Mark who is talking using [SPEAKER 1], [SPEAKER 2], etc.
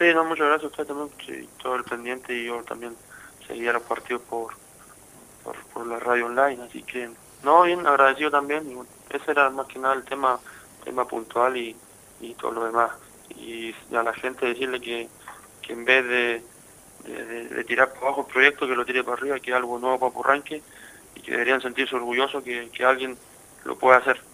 [SPEAKER 1] Sí, no, muchas gracias a usted también, pues, sí, todo el pendiente y yo también seguía los partidos por, por, por la radio online, así que, no, bien, agradecido también, y bueno, ese era más que nada el tema, tema puntual y, y todo lo demás. Y a la gente decirle que, que en vez de, de, de- de tirar para abajo el proyecto, que lo tire para arriba, que es algo nuevo para Purranque, y que deberían sentirse orgullosos que, que alguien lo pueda hacer.